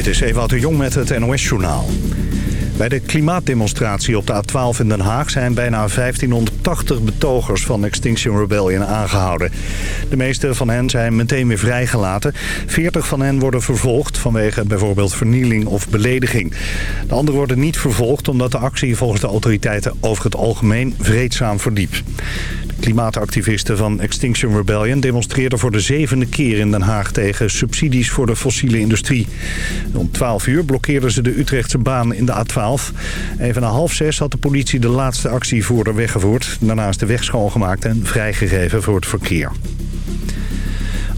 Dit is Ewout de Jong met het NOS-journaal. Bij de klimaatdemonstratie op de A12 in Den Haag zijn bijna 1580 betogers van Extinction Rebellion aangehouden. De meeste van hen zijn meteen weer vrijgelaten. 40 van hen worden vervolgd vanwege bijvoorbeeld vernieling of belediging. De anderen worden niet vervolgd omdat de actie volgens de autoriteiten over het algemeen vreedzaam verliep. Klimaatactivisten van Extinction Rebellion demonstreerden voor de zevende keer in Den Haag tegen subsidies voor de fossiele industrie. Om 12 uur blokkeerden ze de Utrechtse baan in de A12. Even na half zes had de politie de laatste actievoerder weggevoerd. Daarna is de weg schoongemaakt en vrijgegeven voor het verkeer.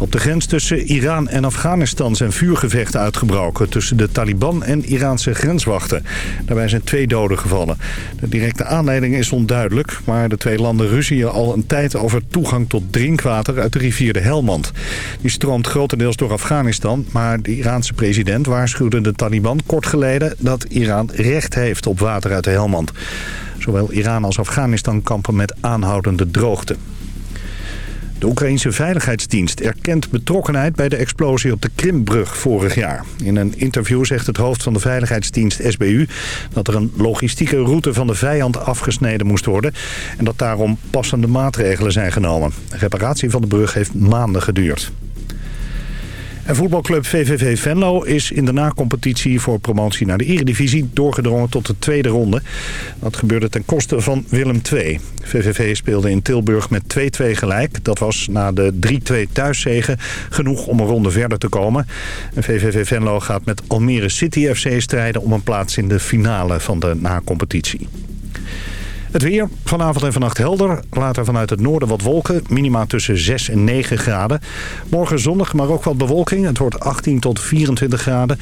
Op de grens tussen Iran en Afghanistan zijn vuurgevechten uitgebroken... tussen de Taliban en Iraanse grenswachten. Daarbij zijn twee doden gevallen. De directe aanleiding is onduidelijk... maar de twee landen ruzien al een tijd over toegang tot drinkwater... uit de rivier de Helmand. Die stroomt grotendeels door Afghanistan... maar de Iraanse president waarschuwde de Taliban kort geleden... dat Iran recht heeft op water uit de Helmand. Zowel Iran als Afghanistan kampen met aanhoudende droogte. De Oekraïnse Veiligheidsdienst erkent betrokkenheid bij de explosie op de Krimbrug vorig jaar. In een interview zegt het hoofd van de Veiligheidsdienst SBU dat er een logistieke route van de vijand afgesneden moest worden en dat daarom passende maatregelen zijn genomen. De reparatie van de brug heeft maanden geduurd. En voetbalclub VVV Venlo is in de na-competitie voor promotie naar de Eredivisie doorgedrongen tot de tweede ronde. Dat gebeurde ten koste van Willem II. VVV speelde in Tilburg met 2-2 gelijk. Dat was na de 3-2 thuiszegen genoeg om een ronde verder te komen. En VVV Venlo gaat met Almere City FC strijden om een plaats in de finale van de na-competitie. Het weer, vanavond en vannacht helder. Later vanuit het noorden wat wolken. Minima tussen 6 en 9 graden. Morgen zonnig, maar ook wat bewolking. Het wordt 18 tot 24 graden.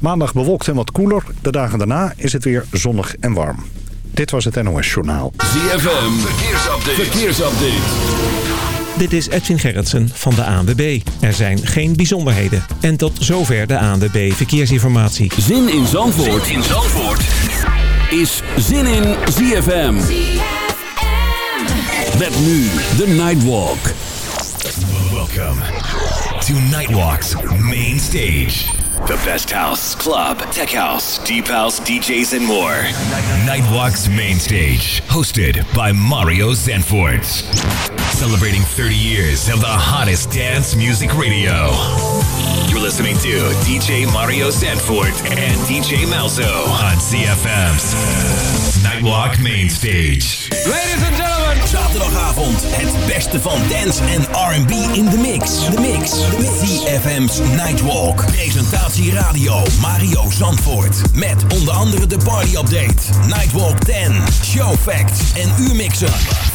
Maandag bewolkt en wat koeler. De dagen daarna is het weer zonnig en warm. Dit was het NOS Journaal. ZFM, verkeersupdate. verkeersupdate. Dit is Edwin Gerritsen van de ANWB. Er zijn geen bijzonderheden. En tot zover de ANWB Verkeersinformatie. Zin in Zandvoort. Zin in Zandvoort is zin in ZFM. Met nu de Nightwalk. Welcome to Nightwalk's main stage. The best house, club, tech house, deep house, DJs, and more. Nightwalk's main stage, hosted by Mario Zanfort. Celebrating 30 years of the hottest dance music radio. You're listening to DJ Mario Sanford and DJ Malzo on CFM's Nightwalk Main Stage. Ladies and gentlemen. Zaterdagavond het beste van dance en R&B in de mix. De mix. CFM's Nightwalk. Presentatie radio Mario Zandvoort. Met onder andere de party update. Nightwalk 10. Show facts en U-mixen.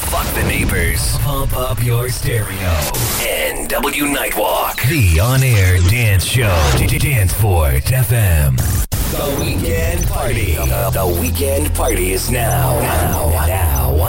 Fuck the neighbors. Pump up your stereo. NW Nightwalk. The on-air dance show. Danceport FM. The weekend party. The weekend party is now. Now. Now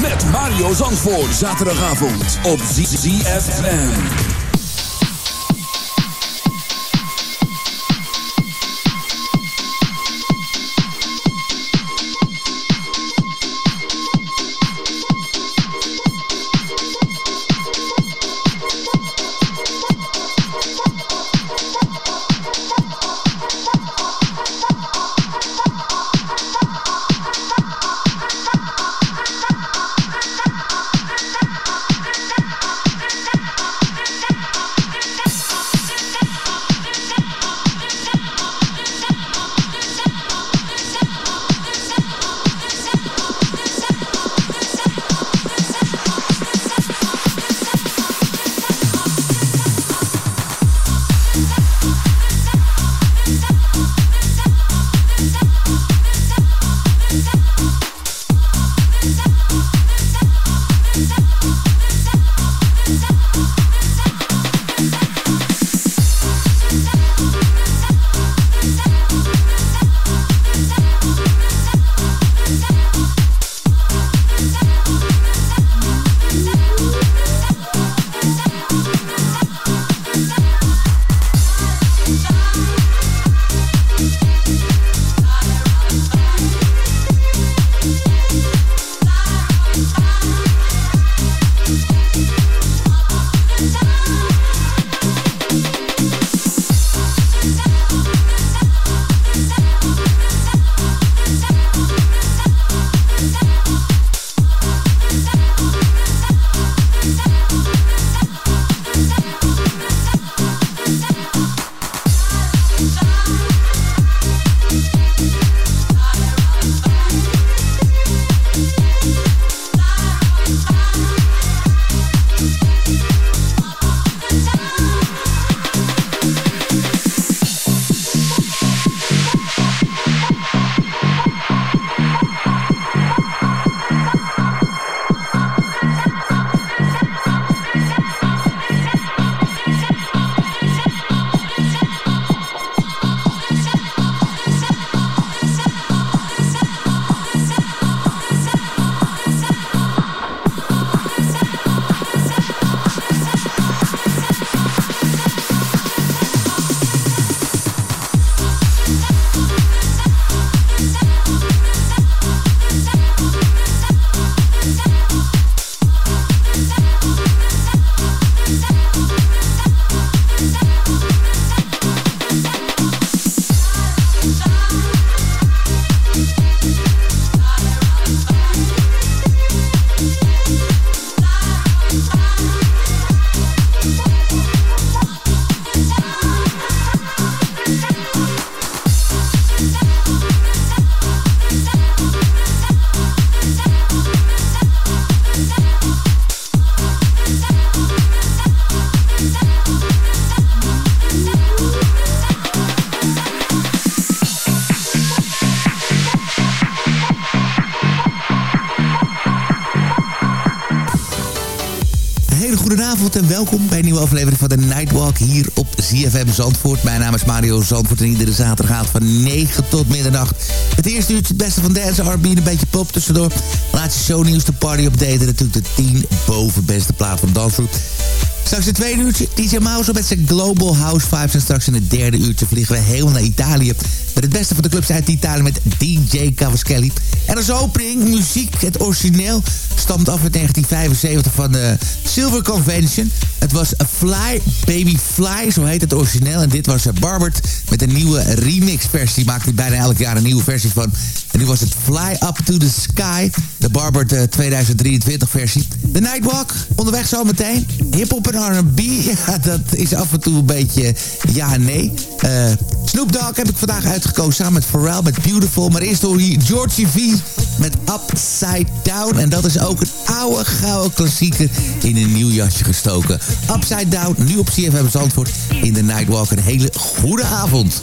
Met Mario Zandvoort. Zaterdagavond op ZFM. En welkom bij een nieuwe aflevering van de Nightwalk hier op ZFM Zandvoort. Mijn naam is Mario Zandvoort en iedere zaterdag van 9 tot middernacht. Het eerste uurtje het beste van dance, R&B en een beetje pop tussendoor. Laatste shownieuws, de party update en natuurlijk de 10 boven beste plaat van dansgroep. Straks het tweede uurtje DJ Mouse met zijn Global House Vibes. En straks in het derde uurtje vliegen we helemaal naar Italië. Met het beste van de clubs uit Italië met DJ Cavaschelli. En als opening muziek, het origineel, stamt af uit 1975 van de Silver Convention. Het was A Fly Baby Fly, zo heet het origineel. En dit was Barbert met een nieuwe remix versie. Maakt hij bijna elk jaar een nieuwe versie van. En nu was het Fly Up to the Sky, de Barbert 2023 versie. De Nightwalk, onderweg zometeen. Hip-hop en R&B, ja, dat is af en toe een beetje ja nee. Uh, Snoop Dogg heb ik vandaag uitgekozen samen met Pharrell met Beautiful. Maar eerst hoor je Georgie V met Upside Down. En dat is ook een oude gouden klassieker in een nieuw jasje gestoken. Upside Down, nu op CFM Zandvoort in de Nightwalk. Een hele goede avond.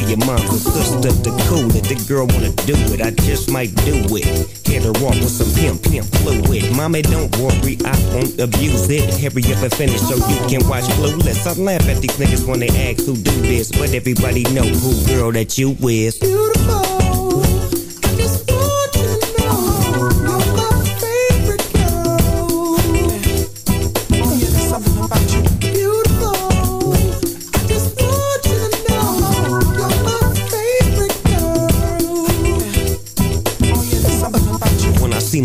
To your mom and sister to cool it. The girl wanna do it, I just might do it. Hit her off with some pimp, pimp fluid. Mommy, don't worry, I won't abuse it. Hurry up and finish so you can watch Clueless. I laugh at these niggas when they ask who do this, but everybody know who girl that you is. Beautiful.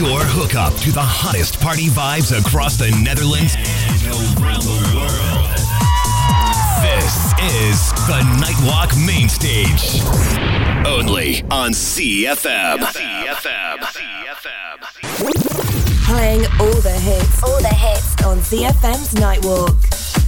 Your hookup to the hottest party vibes across the Netherlands and around the world. This is the Nightwalk Main Stage. Only on CFM. CFM. CFM. Playing all the hits, all the hits on CFM's Nightwalk.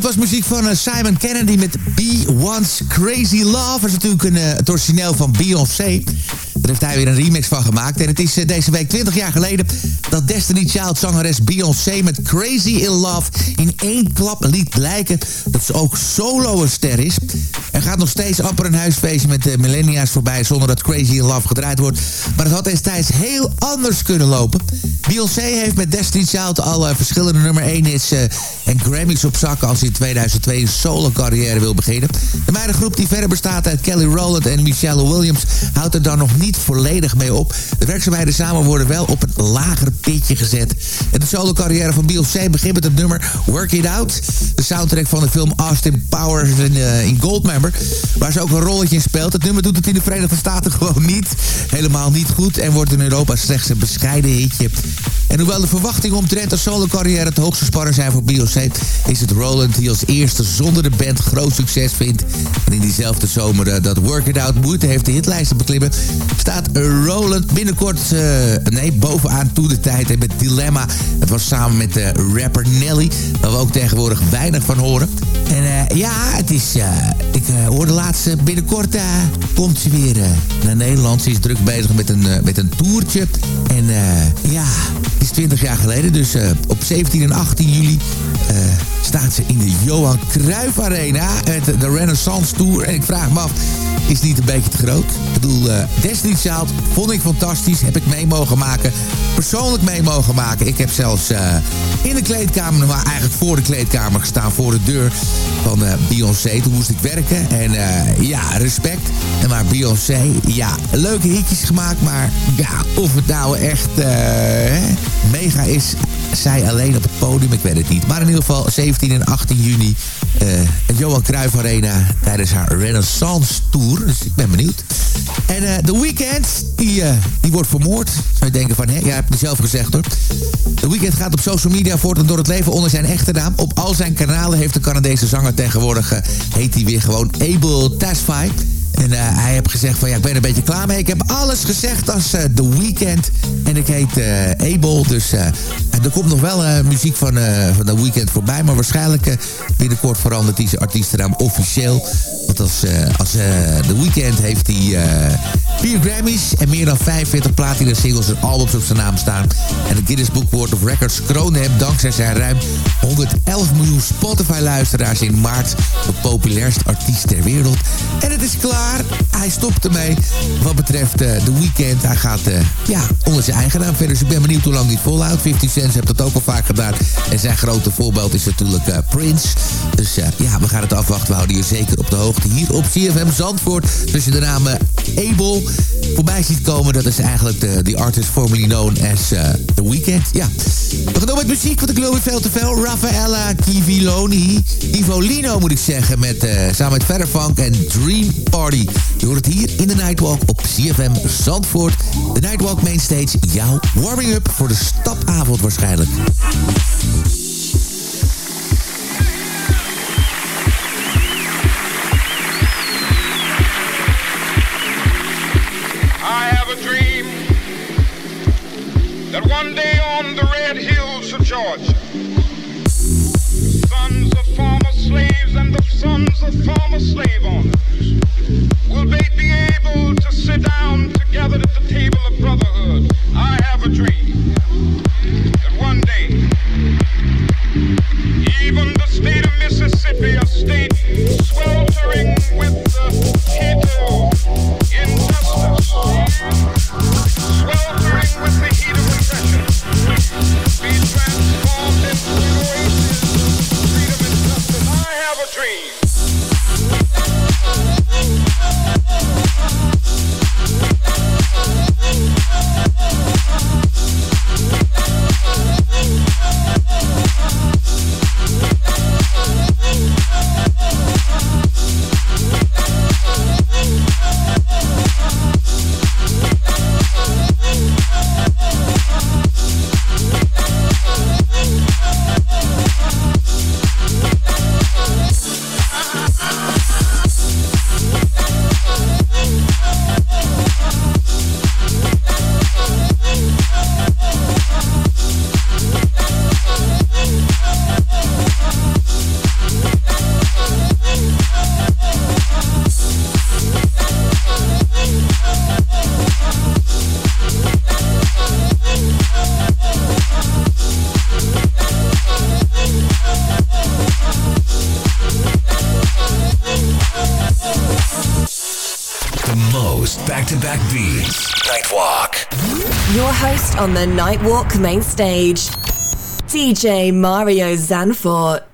Dat was muziek van uh, Simon Kennedy met Be Once Crazy Love. Dat is natuurlijk een, het origineel van Beyoncé. Daar heeft hij weer een remix van gemaakt. En het is uh, deze week 20 jaar geleden dat Destiny Child zangeres Beyoncé met Crazy in Love in één klap liet blijken dat ze ook solo een ster is. Er gaat nog steeds amper een huisfeestje met de millennia's voorbij zonder dat Crazy in Love gedraaid wordt. Maar het had destijds heel anders kunnen lopen. Beyoncé heeft met Destiny Child al verschillende nummer 1 hits uh, en Grammys op zak als ze in 2002 een solo carrière wil beginnen. De meidengroep die verder bestaat uit Kelly Rowland en Michelle Williams houdt er dan nog niet volledig mee op. De werkzaamheden samen worden wel op een lager pitje gezet. En de solo carrière van Beyoncé begint met het nummer Work It Out. De soundtrack van de film Austin Powers in, uh, in Goldmember. Waar ze ook een rolletje in speelt. Het nummer doet het in de Verenigde Staten gewoon niet. Helemaal niet goed. En wordt in Europa slechts een bescheiden hitje. En hoewel de verwachtingen omtrent de solo carrière het hoogste spannen zijn voor Beyoncé... is het Roland die als eerste zonder de band groot succes vindt. En in diezelfde zomer uh, dat Work It Out moeite heeft de hitlijsten beklimmen... staat Roland binnenkort, uh, nee, bovenaan toe de tijd en met Dilemma. Het was samen met de rapper Nelly, waar we ook tegenwoordig weinig van horen. En ja, het is, hoorde laatst binnenkort komt ze weer naar Nederland. Ze is druk bezig met een, met een toertje. En ja, het is 20 jaar geleden, dus op 17 en 18 juli uh, staat ze in de Johan Cruijff Arena. Met de Renaissance Tour. En ik vraag me af, is het niet een beetje te groot? Ik bedoel, uh, Destiny Child vond ik fantastisch. Heb ik mee mogen maken. Persoonlijk mee mogen maken. Ik heb zelfs uh, in de kleedkamer, maar eigenlijk voor de kleedkamer gestaan. Voor de deur van uh, Beyoncé. Toen moest ik werken. En ja, respect. En maar Beyoncé, ja, leuke hitjes gemaakt. Maar ja, of het nou echt mega is zij alleen op het podium, ik weet het niet. Maar in ieder geval 17 en 18 juni uh, het Johan Cruijff Arena tijdens haar Renaissance Tour. Dus ik ben benieuwd. En uh, The Weeknd, die, uh, die wordt vermoord. Zou je denken van, hè, ja, heb je zelf gezegd hoor. The Weeknd gaat op social media voortaan door het leven onder zijn echte naam. Op al zijn kanalen heeft de Canadese zanger tegenwoordig, heet hij weer gewoon Abel Tasfai. En uh, hij heeft gezegd van ja, ik ben een beetje klaar mee. Ik heb alles gezegd als uh, The Weeknd. En ik heet uh, Abel. Dus er komt nog wel muziek van, van The Weeknd voorbij. Maar waarschijnlijk binnenkort verandert hij zijn artiestennaam officieel. Want als, als The Weeknd heeft hij vier Grammys en meer dan 45 platina singles en albums op zijn naam staan. En het Guinness Book World of Records kroonde hem dankzij zijn ruim 111 miljoen Spotify-luisteraars in maart de populairste artiest ter wereld. En het is klaar hij stopt ermee. Wat betreft uh, The Weeknd, hij gaat uh, ja, onder zijn eigen naam verder. Dus ik ben benieuwd hoe lang hij volhoudt. 50 Cent heeft dat ook al vaak gedaan. En zijn grote voorbeeld is natuurlijk uh, Prince. Dus ja, we gaan het afwachten. We houden je zeker op de hoogte. Hier op CFM Zandvoort. Tussen de naam Abel voorbij ziet komen. Dat is eigenlijk de, de artist formerly known as The Weeknd. Ja. We gaan door met muziek, want ik geloof weer veel te veel. Raffaella Kiviloni. Ivolino moet ik zeggen. Met, samen met Verderfunk en Dream Party. Je hoort het hier in de Nightwalk op CFM Zandvoort. De Nightwalk Mainstage, jouw warming-up voor de stapavond waarschijnlijk. I have a dream that one day on the red hills of Georgia, sons of former slaves and the sons of former slave owners will they be able to sit down together at the table of brotherhood? Main stage, DJ Mario Zanfort.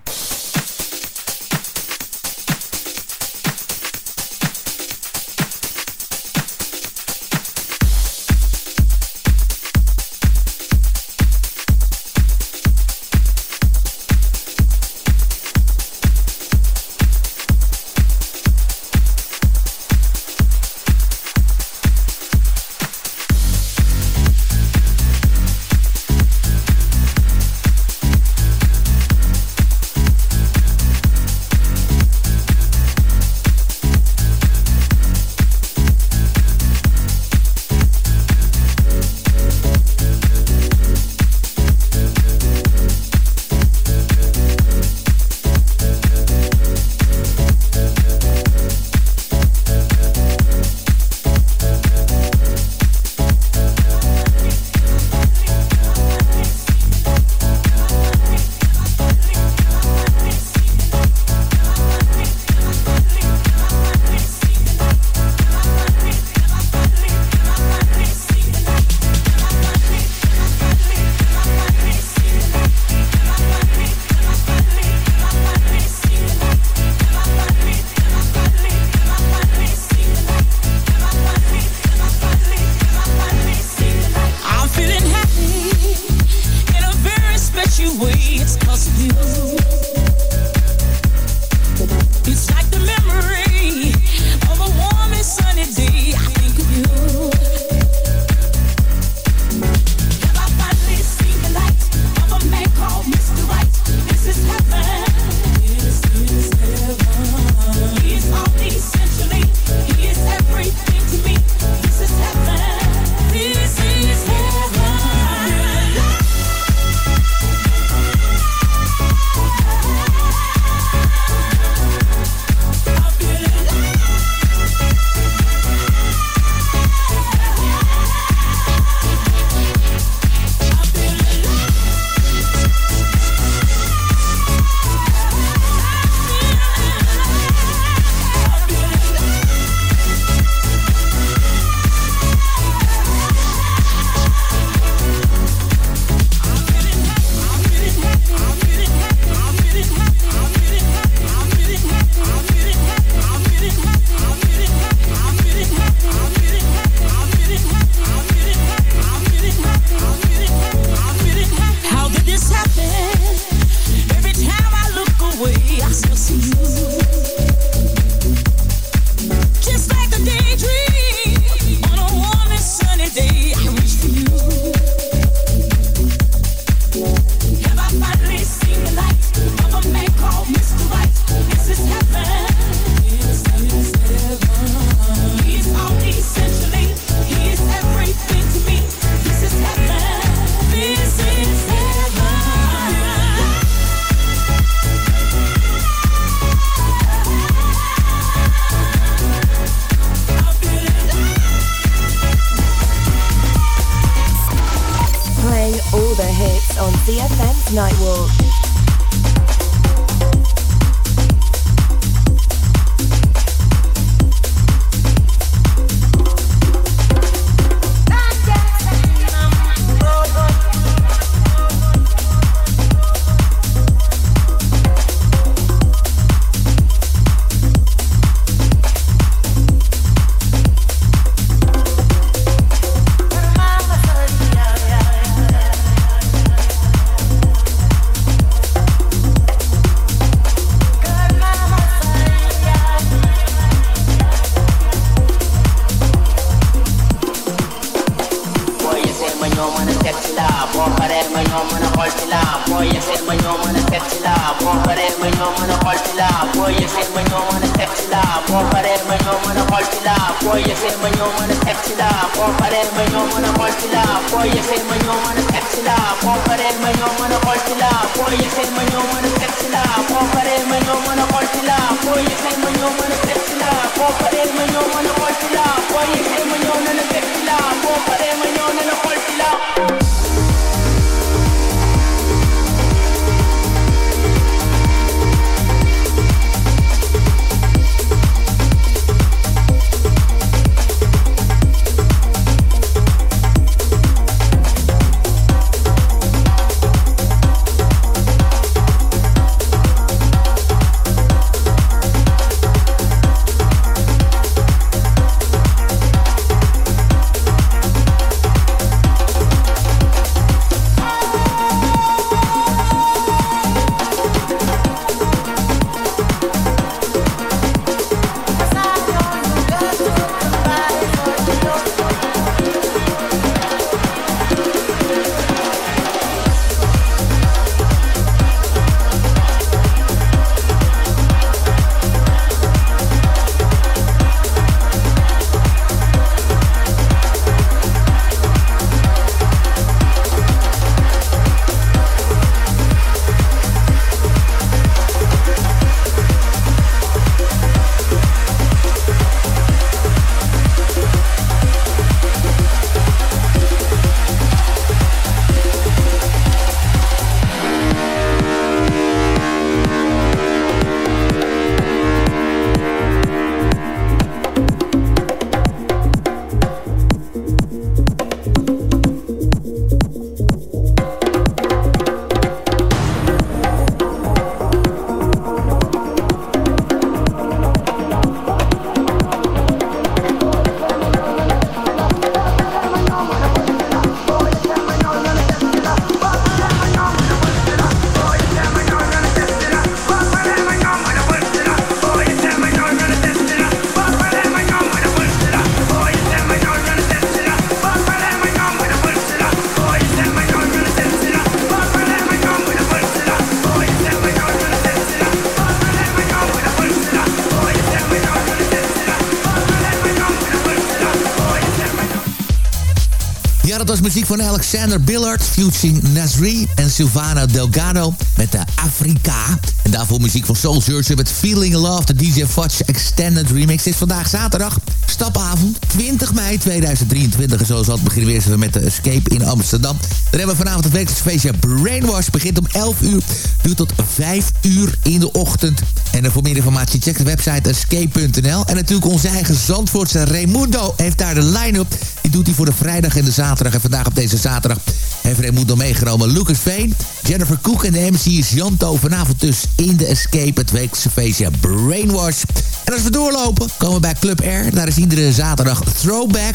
Muziek van Alexander Billard, featuring Nasri en Silvana Delgado met de Afrika. En daarvoor muziek van Soul Searcher met Feeling Love, de DJ Fudge Extended Remix. Is vandaag zaterdag, stapavond, 20 mei 2023. En zoals altijd beginnen we eerst met de Escape in Amsterdam. Dan hebben we vanavond het wekelijkse feestje Brainwash. Begint om 11 uur, duurt tot 5 uur in de ochtend. En voor meer informatie check de website escape.nl. En natuurlijk onze eigen Zandvoortse Raimundo heeft daar de line-up. Doet hij voor de vrijdag en de zaterdag. En vandaag op deze zaterdag heeft Raimundo meegenomen Lucas Veen, Jennifer Cook en de MC is Janto. Vanavond dus in de Escape, het wekelijkse feestje Brainwash. En als we doorlopen, komen we bij Club Air. Daar is iedere zaterdag Throwback.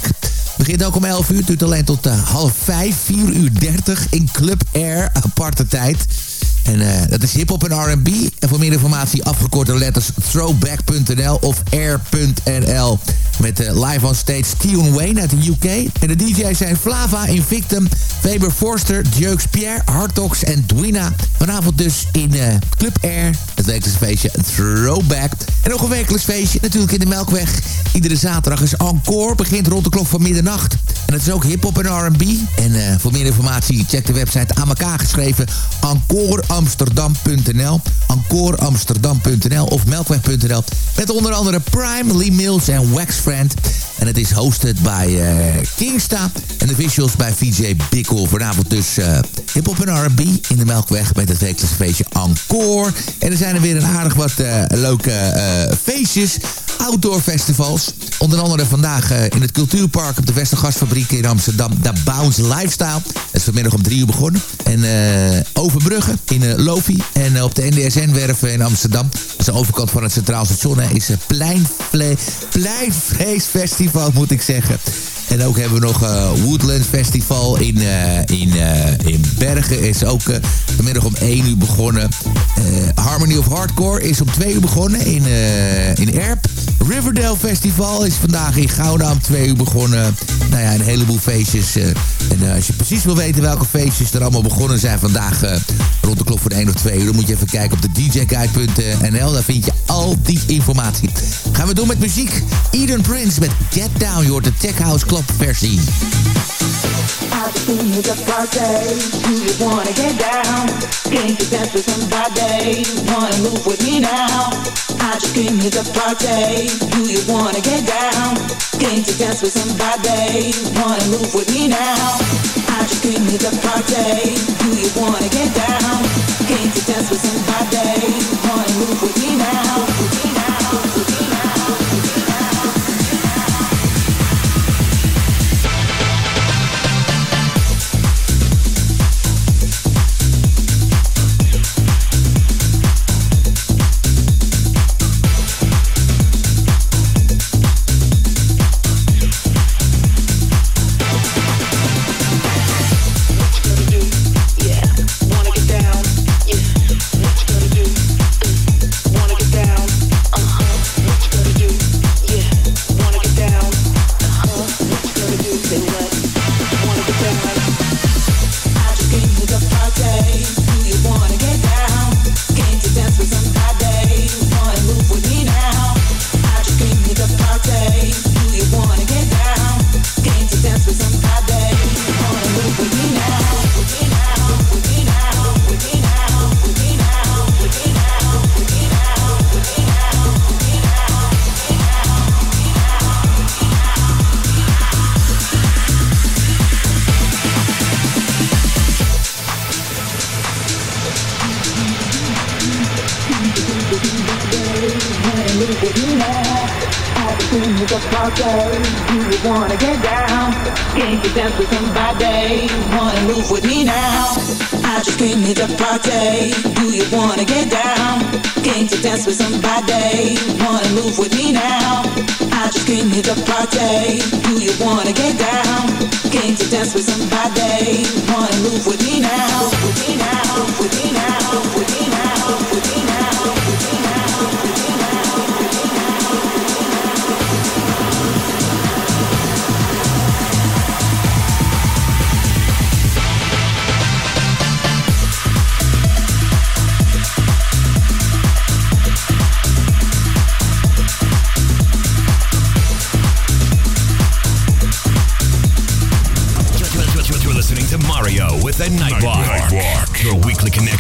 Begint ook om 11 uur, duurt alleen tot uh, half 5, 4 uur 30 in Club Air, aparte tijd. En uh, dat is hip-hop en RB. En voor meer informatie afgekorte letters throwback.nl of air.nl. Met uh, live on stage Steven Wayne uit de UK. En de DJ's zijn Flava, Invictum, Faber Forster, Jeux Pierre, Hartox en Dwina. Vanavond dus in uh, Club Air. Het wekelijks feestje Throwback. En nog een wekelijks feestje natuurlijk in de Melkweg. Iedere zaterdag is Encore. Begint rond de klok van middernacht. En het is ook hip-hop en RB. En voor meer informatie check de website aan elkaar geschreven. Encore amsterdam.nl, encoreamsterdam.nl of melkweg.nl. Met onder andere Prime, Lee Mills en Waxfriend. En het is hosted bij uh, Kingsta. En de visuals bij VJ Bickel. Vanavond dus uh, hip-hop en R&B in de Melkweg met het wekelijkse feestje Encore. En er zijn er weer een aardig wat uh, leuke feestjes. Outdoor festivals. Onder andere vandaag in het Cultuurpark op de Westergasfabriek in Amsterdam. De Bounce Lifestyle. Dat is vanmiddag om drie uur begonnen. En Overbruggen in uh, Lofi. En uh, op de NDSN-werven in Amsterdam. Dat is de overkant van het Centraal Station. Is een pleinvle pleinvleesfestival, moet ik zeggen. En ook hebben we nog uh, Woodland Festival in, in, in Bergen. Is ook vanmiddag om 1 uur begonnen. Harmony of Hardcore is om 2 uur begonnen in, in Erp. Riverdale Festival is vandaag in Gouda om 2 uur begonnen. Nou ja, een heleboel feestjes. en als je precies wil weten welke feestjes er allemaal begonnen zijn vandaag rond de klok van 1 of 2 uur... dan moet je even kijken op de djguide.nl. Daar vind je al die informatie. Gaan we door met muziek. Eden Prince met Get Down. Hoort de Tech House Club versie. It's a party, do you wanna get down? Can't you dance with somebody? Wanna move with me now? I just came here to party, do you wanna get down? Can't you dance with somebody? Wanna move with me now? Just came here to party, do you wanna get down? You dance with somebody? Wanna move with me dance with somebody. Wanna move with me now? I just came here to party. Do you wanna get down? Came to dance with somebody. Wanna move with me now? With me now? With me now? With me now?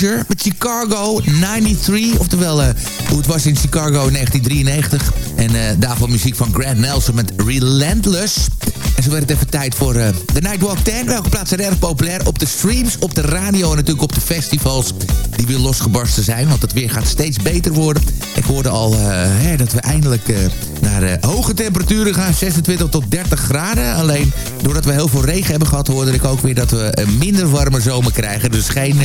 Met Chicago 93. Oftewel, uh, hoe het was in Chicago in 1993. En uh, daarvoor muziek van Grant Nelson met Relentless. En zo werd het even tijd voor uh, de Nightwalk 10. Welke plaatsen erg populair? Op de streams, op de radio en natuurlijk op de festivals. Die weer losgebarsten zijn, want het weer gaat steeds beter worden. Ik hoorde al hè, dat we eindelijk naar hoge temperaturen gaan. 26 tot 30 graden. Alleen doordat we heel veel regen hebben gehad... hoorde ik ook weer dat we een minder warme zomer krijgen. Dus geen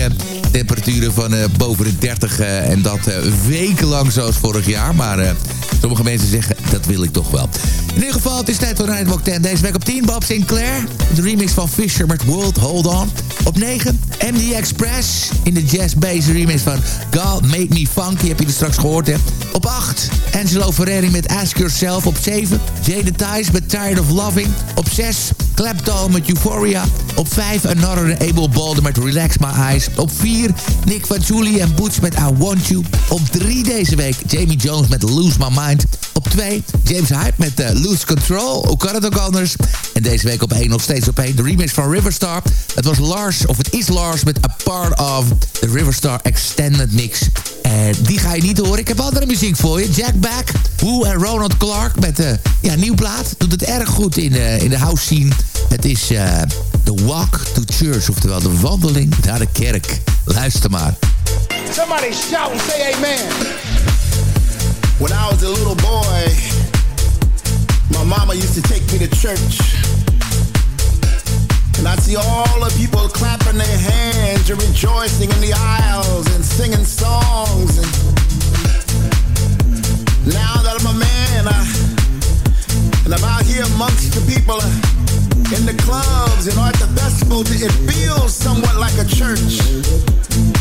temperaturen van boven de 30 en dat wekenlang zoals vorig jaar. Maar sommige mensen zeggen, dat wil ik toch wel. In ieder geval, het is tijd voor Nightwalk 10. Deze week op 10, Bob Sinclair. De remix van Fisher World Hold On. Op 9, MD Express. In de jazz bass remix van God Make Me Funky. Heb je er straks gehoord, hè? Op 8, Angelo Ferreri met Ask Yourself. Op 7, Jay Ties met Tired of Loving. Op 6, Clapton met Euphoria. Op 5, Another Able Balder met Relax My Eyes. Op 4, Nick van en Boots met I Want You. Op 3 deze week, Jamie Jones met Lose My Mind. Op 2, James Hype met uh, Lose Control. Hoe kan het ook anders? En deze week op 1 nog steeds op 1. De remix van Riverstar. Het was Lars, of het is Lars met A Part of the Riverstar Extended Mix. En die ga je niet horen. Ik heb andere muziek voor je. Jack Back, Who en Ronald Clark met uh, ja, nieuw plaat. Doet het erg goed in, uh, in de house scene. Het is uh, The Walk to Church, oftewel de wandeling naar de kerk. Luister maar. Somebody shout and say amen. When I was a little boy, my mama used to take me to church. And I'd see all the people clapping their hands and rejoicing in the aisles and singing songs. And now that I'm a man, I, and I'm out here amongst the people in the clubs and at the festivals, it feels somewhat like a church.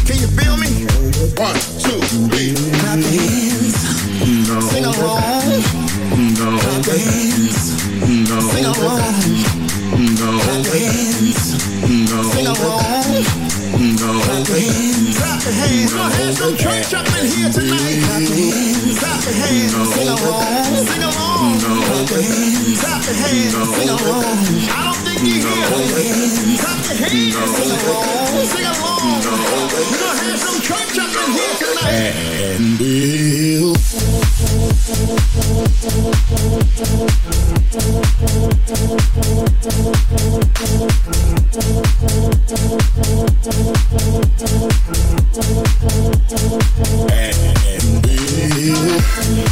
Can you feel me? One, two, three. Clap your hands. No. Sing along. No. Clap your hands. No. Sing along. No. Clap your hands. No. Sing along. No. Clap your hands. Clap your hands. Gonna have some church up in here tonight. Clap your hands. Clap your hands. Sing along. Sing along. Clap your hands. Clap your hands. Sing along. I don't think you hear me. Clap your hands. Sing along. Sing along. We're gonna have some church up in here tonight. And Bill. And Yeah.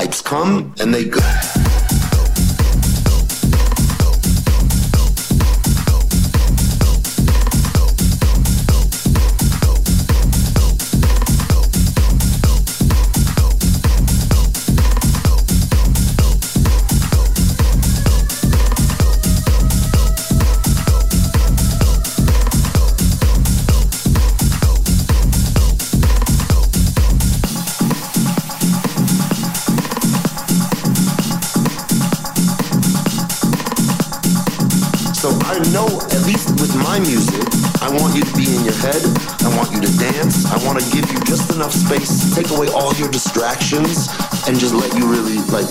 pipes come and they go. Distractions and just let you really like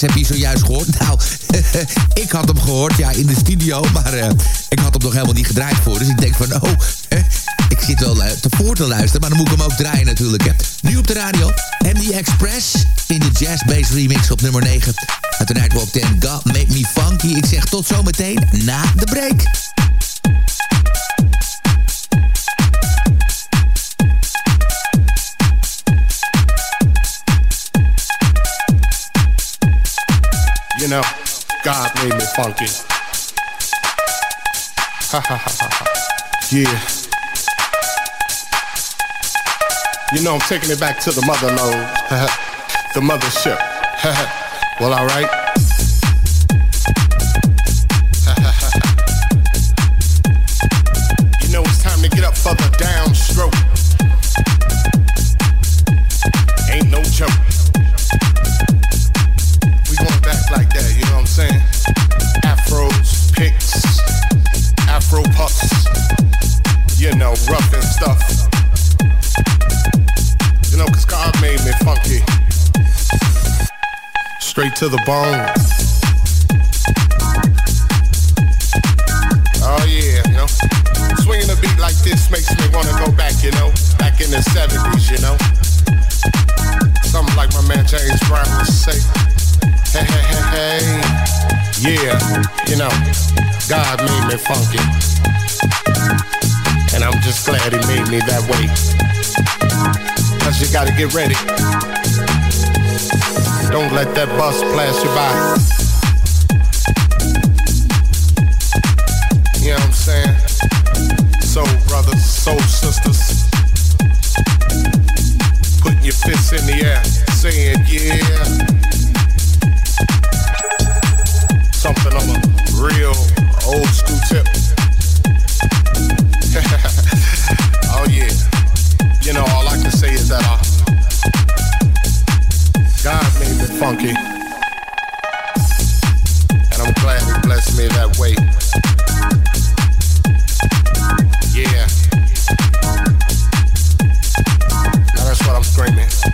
Heb je zojuist gehoord. Nou, ik had hem gehoord, ja, in de studio. Maar uh, ik had hem nog helemaal niet gedraaid voor. Dus ik denk van, oh, ik zit wel uh, te te luisteren. Maar dan moet ik hem ook draaien natuurlijk, hè. Nu op de radio, MD Express in de Jazz Bass Remix op nummer 9... Uit de Nightwalk 10, God Make Me Funky. Ik zeg tot zometeen na de break. Yeah. You know, I'm taking it back to the mother lode, the mothership. well, alright. you to the bone. Oh yeah, you know. Swinging a beat like this makes me wanna go back, you know. Back in the 70s, you know. Something like my man James Brown would say. Hey, hey, hey, hey. Yeah, you know, God made me funky. And I'm just glad he made me that way. Cause you gotta get ready. Don't let that bus pass you by. You know what I'm saying? Soul brothers, soul sisters. Putting your fists in the air, saying yeah. Something on a real old school tip. oh yeah. You know, all I can say is that uh, Me funky. And I'm glad he blessed me that way. Yeah. Now that's what I'm screaming.